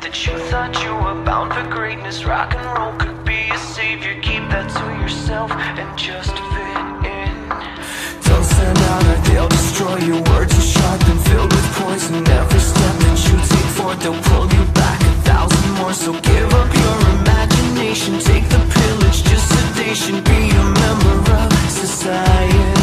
that you thought you were bound for greatness. Rock and roll could be a savior. Keep that to yourself and just fit in. Don't send out or they'll destroy you. words are sharp and filled with poison. Every step that you take forward, they'll pull you back a thousand more. So give up your imagination, take the pillage, just sedation. Be a member of society.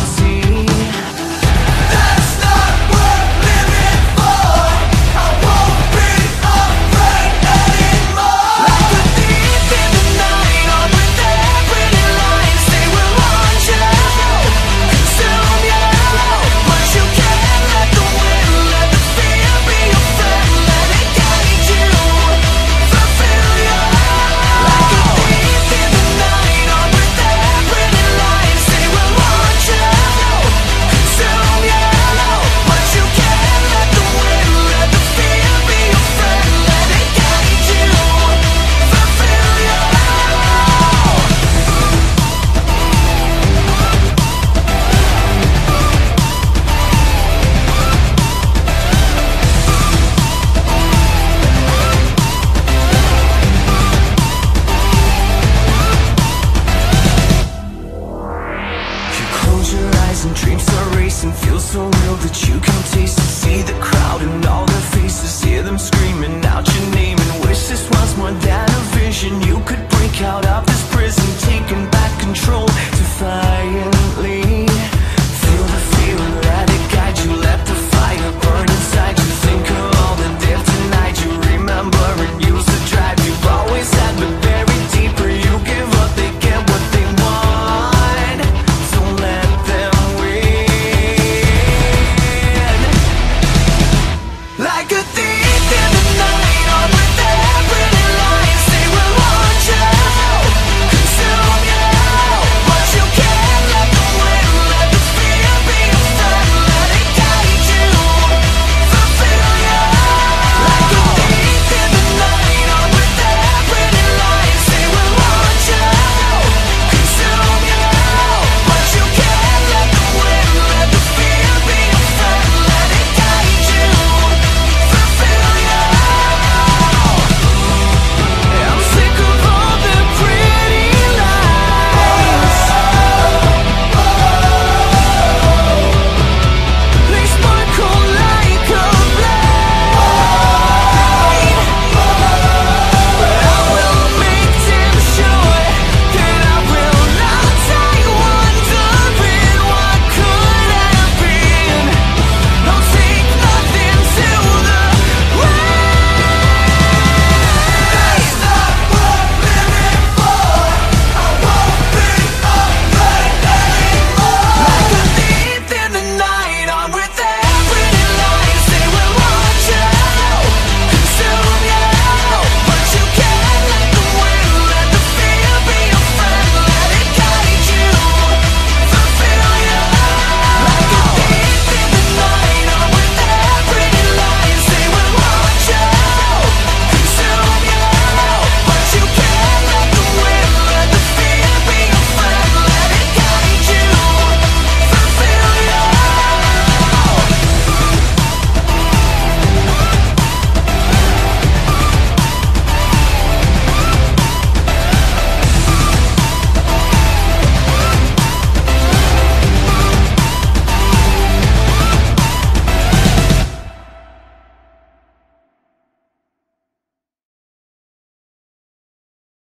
dreams are racing. Feel so real that you can taste and see the crowd and all the